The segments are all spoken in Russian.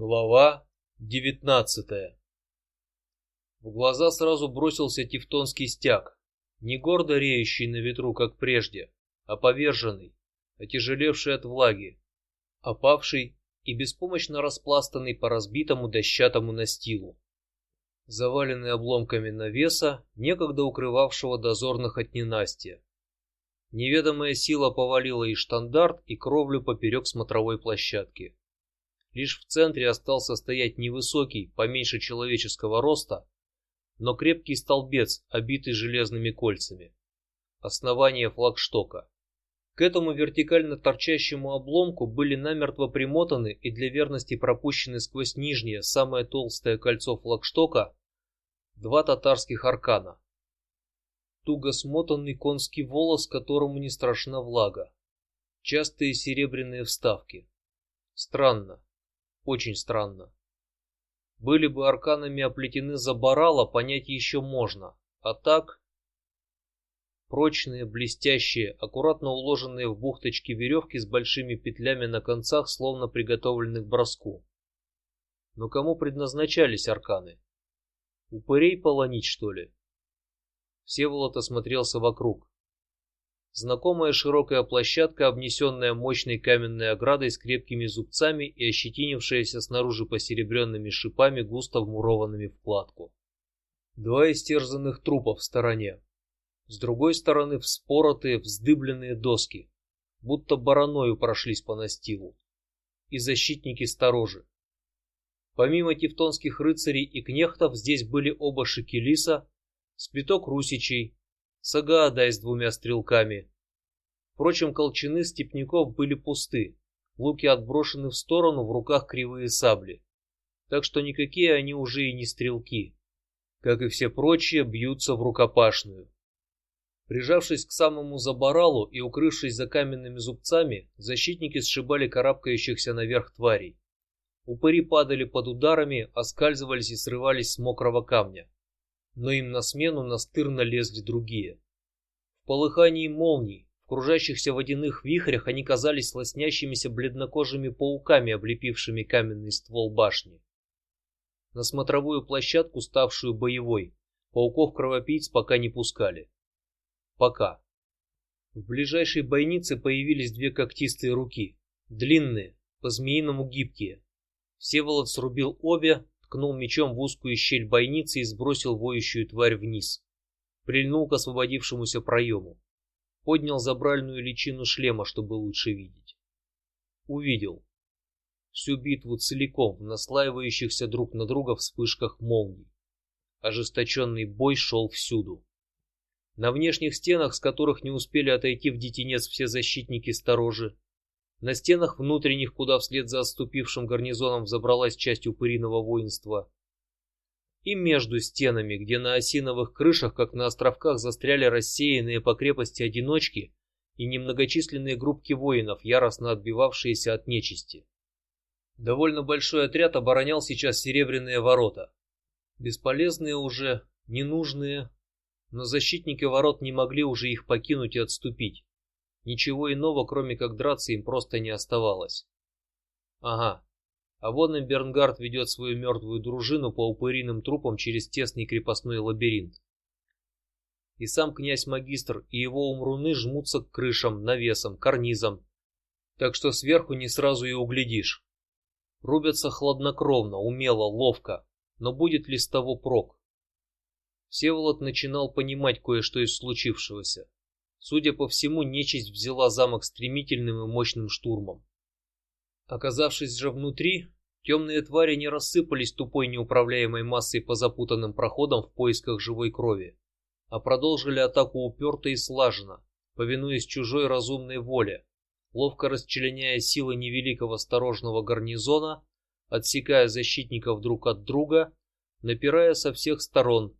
Глава девятнадцатая. В глаза сразу бросился тевтонский стяг, не гордо реющий на ветру, как прежде, а поверженный, отяжелевший от влаги, опавший и беспомощно распластанный по разбитому дощатому настилу, заваленный обломками навеса, некогда укрывавшего дозорных от ненастья. Неведомая сила повалила и штандарт, и кровлю поперек смотровой площадки. Лишь в центре остался стоять невысокий, поменьше человеческого роста, но крепкий столбец, обитый железными кольцами. Основание флагштока. К этому вертикально торчащему обломку были намертво примотаны и для верности пропущены сквозь нижнее, самое толстое кольцо флагштока, два татарских аркана. Туго смотанный конский волос, которому не страшна влага, частые серебряные вставки. Странно, очень странно. Были бы арканами оплетены забарала, понять еще можно, а так прочные, блестящие, аккуратно уложенные в бухточки веревки с большими петлями на концах, словно приготовлены к броску. Но кому предназначались арканы? Упырей полонить что ли? Всеволод осмотрелся вокруг. Знакомая широкая площадка, обнесенная мощной каменной оградой с крепкими зубцами и ощетинившаяся снаружи посеребренными шипами, густо вмурованными в кладку. Два истерзанных трупа в стороне. С другой стороны вспоротые, вздыбленные доски, будто бараною прошлись по настилу. И защитники сторожи. Помимо тевтонских рыцарей и кнехтов здесь были оба шекелиса, спиток русичей, Сагаадай с двумя стрелками. Впрочем, колчаны степняков были пусты, луки отброшены в сторону, в руках кривые сабли, так что никакие они уже и не стрелки, как и все прочие, бьются в рукопашную. Прижавшись к самому забаралу и укрывшись за каменными зубцами, защитники сшибали карабкающихся наверх тварей. Упыри падали под ударами, оскальзывались и срывались с мокрого камня но им на смену настырно лезли другие. В полыхании молний, в кружащихся водяных вихрях они казались лоснящимися бледнокожими пауками, облепившими каменный ствол башни. На смотровую площадку, ставшую боевой, пауков-кровопийц пока не пускали. Пока. В ближайшей бойнице появились две когтистые руки, длинные, по-змеиному гибкие. Всеволод срубил обе, ткнул мечом в узкую щель бойницы и сбросил воющую тварь вниз. Прильнул к освободившемуся проему, поднял забральную личину шлема, чтобы лучше видеть. Увидел всю битву целиком в наслаивающихся друг на друга вспышках молний. Ожесточенный бой шел всюду. На внешних стенах, с которых не успели отойти в детинец все защитники сторожи, на стенах внутренних, куда вслед за отступившим гарнизоном взобралась часть упыриного воинства, и между стенами, где на осиновых крышах, как на островках, застряли рассеянные по крепости одиночки и немногочисленные группки воинов, яростно отбивавшиеся от нечисти. Довольно большой отряд оборонял сейчас серебряные ворота, бесполезные уже, ненужные, но защитники ворот не могли уже их покинуть и отступить. Ничего иного, кроме как драться, им просто не оставалось. Ага. А вон и Бернгард ведет свою мертвую дружину по упыриным трупам через тесный крепостной лабиринт. И сам князь-магистр и его умруны жмутся к крышам, навесам, карнизам, так что сверху не сразу и углядишь. Рубятся хладнокровно, умело, ловко, но будет ли с того прок? Всеволод начинал понимать кое-что из случившегося. Судя по всему, нечисть взяла замок стремительным и мощным штурмом. Оказавшись же внутри, темные твари не рассыпались тупой неуправляемой массой по запутанным проходам в поисках живой крови, а продолжили атаку уперто и слаженно, повинуясь чужой разумной воле, ловко расчленяя силы невеликого осторожного гарнизона, отсекая защитников друг от друга, напирая со всех сторон,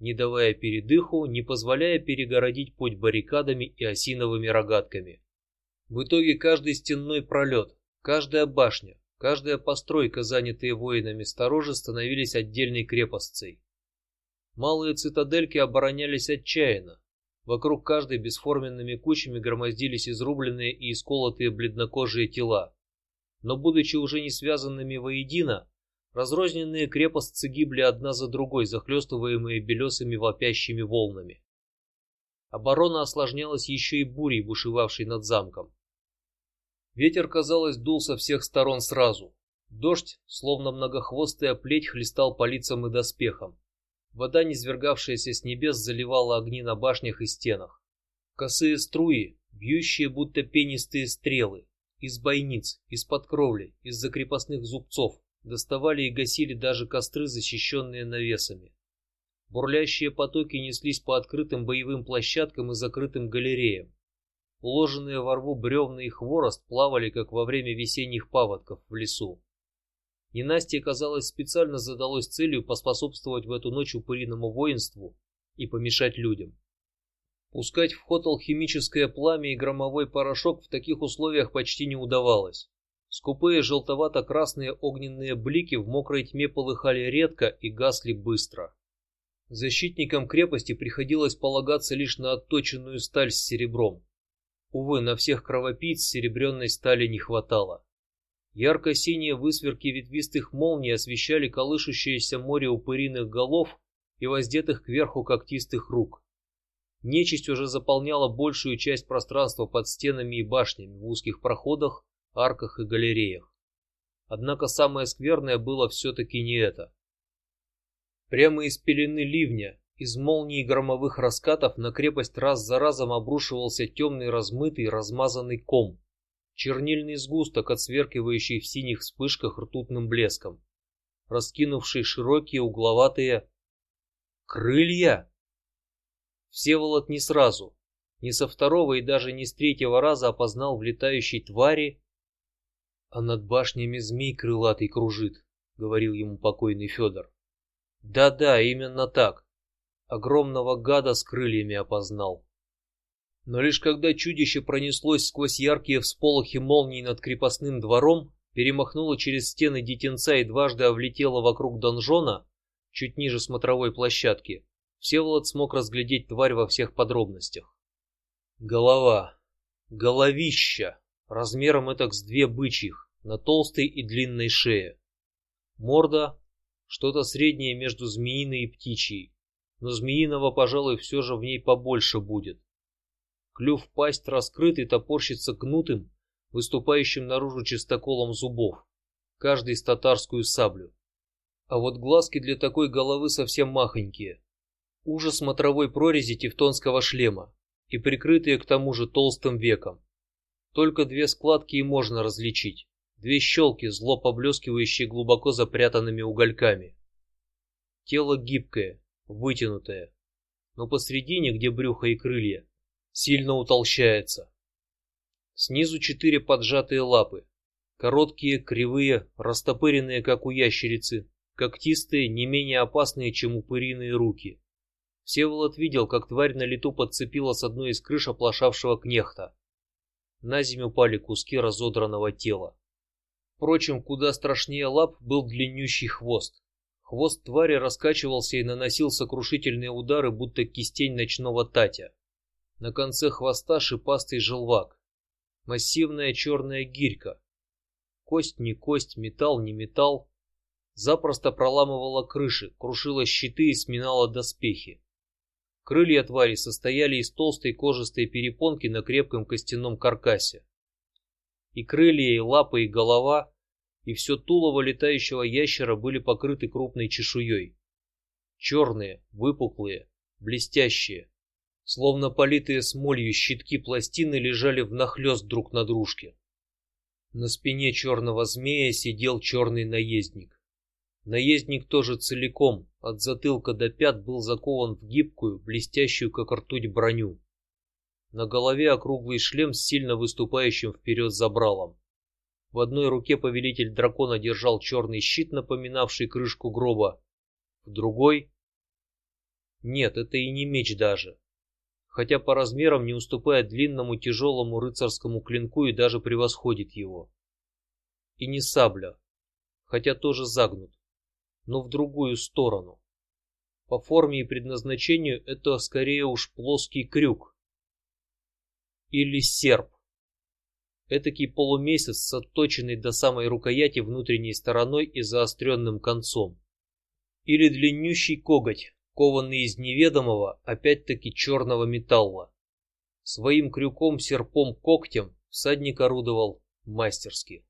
не давая передыху, не позволяя перегородить путь баррикадами и осиновыми рогатками. В итоге каждый стенной пролет, каждая башня, каждая постройка, занятые воинами сторожи, становились отдельной крепостцей. Малые цитадельки оборонялись отчаянно. Вокруг каждой бесформенными кучами громоздились изрубленные и исколотые бледнокожие тела. но будучи уже не связанными воедино, разрозненные крепостцы гибли одна за другой, захлестываемые белесыми вопящими волнами. Оборона осложнялась еще и бурей, бушевавшей над замком. Ветер, казалось, дул со всех сторон сразу. Дождь, словно многохвостая плеть, хлестал по лицам и доспехам. Вода, низвергавшаяся с небес, заливала огни на башнях и стенах. Косые струи, бьющие будто пенистые стрелы, из бойниц, из-под кровли, из-за крепостных зубцов, доставали и гасили даже костры, защищенные навесами. Бурлящие потоки неслись по открытым боевым площадкам и закрытым галереям. Уложенные во рву бревна и хворост плавали, как во время весенних паводков в лесу. Ненастье, казалось, специально задалось целью поспособствовать в эту ночь упыриному воинству и помешать людям. Пускать в ход алхимическое пламя и громовой порошок в таких условиях почти не удавалось. Скупые желтовато-красные огненные блики в мокрой тьме полыхали редко и гасли быстро. Защитникам крепости приходилось полагаться лишь на отточенную сталь с серебром. Увы, на всех кровопийц серебряной стали не хватало. Ярко-синие высверки ветвистых молний освещали колышущееся море упыриных голов и воздетых кверху когтистых рук. Нечисть уже заполняла большую часть пространства под стенами и башнями в узких проходах, арках и галереях. Однако самое скверное было все-таки не это. Прямо из пелены ливня, из молний и громовых раскатов на крепость раз за разом обрушивался темный, размытый, размазанный ком, чернильный сгусток, отсверкивающий в синих вспышках ртутным блеском, раскинувший широкие угловатые крылья. Всеволод не сразу, не со второго и даже не с третьего раза опознал в летающей твари, а над башнями змей крылатый кружит, говорил ему покойный Федор. Да-да, именно так. Огромного гада с крыльями опознал. Но лишь когда чудище пронеслось сквозь яркие всполохи молний над крепостным двором, перемахнуло через стены детинца и дважды влетело вокруг донжона, чуть ниже смотровой площадки, Всеволод смог разглядеть тварь во всех подробностях. Голова, головища, размером это с две бычьих, на толстой и длинной шее. Морда, что-то среднее между змеиной и птичьей, но змеиного, пожалуй, все же в ней побольше будет. Клюв пасть раскрыт и топорщится гнутым, выступающим наружу чистоколом зубов, каждый с татарскую саблю. А вот глазки для такой головы совсем махонькие. Ужас смотровой прорези тевтонского шлема и прикрытые к тому же толстым веком. Только две складки и можно различить, две щелки, зло поблескивающие глубоко запрятанными угольками. Тело гибкое, вытянутое, но посредине, где брюхо и крылья, сильно утолщается. Снизу четыре поджатые лапы, короткие, кривые, растопыренные, как у ящерицы, когтистые, не менее опасные, чем упыриные руки. Всеволод видел, как тварь на лету подцепила с одной из крыш оплошавшего кнехта. На землю упали куски разодранного тела. Впрочем, куда страшнее лап был длиннющий хвост. Хвост твари раскачивался и наносил сокрушительные удары, будто кистень ночного татя. На конце хвоста шипастый желвак, массивная черная гирька. Кость не кость, металл не металл. Запросто проламывала крыши, крушила щиты и сминала доспехи. Крылья твари состояли из толстой кожистой перепонки на крепком костяном каркасе. И крылья, и лапы, и голова, и все тулово летающего ящера были покрыты крупной чешуей. Черные, выпуклые, блестящие, Словно политые смолью щитки пластины лежали в нахлест друг на дружке. На спине черного змея сидел черный наездник. Наездник тоже целиком, от затылка до пят, был закован в гибкую, блестящую как ртуть броню. На голове округлый шлем с сильно выступающим вперед забралом. В одной руке повелитель дракона держал черный щит, напоминавший крышку гроба, в другой нет, это и не меч даже хотя по размерам не уступает длинному тяжелому рыцарскому клинку и даже превосходит его. И не сабля, хотя тоже загнут, но в другую сторону. По форме и предназначению это скорее уж плоский крюк или серп. этакий полумесяц с отточенной до самой рукояти внутренней стороной и заостренным концом, или длиннющий коготь, кованный из неведомого, опять-таки черного металла. Своим крюком, серпом, когтем всадник орудовал мастерски.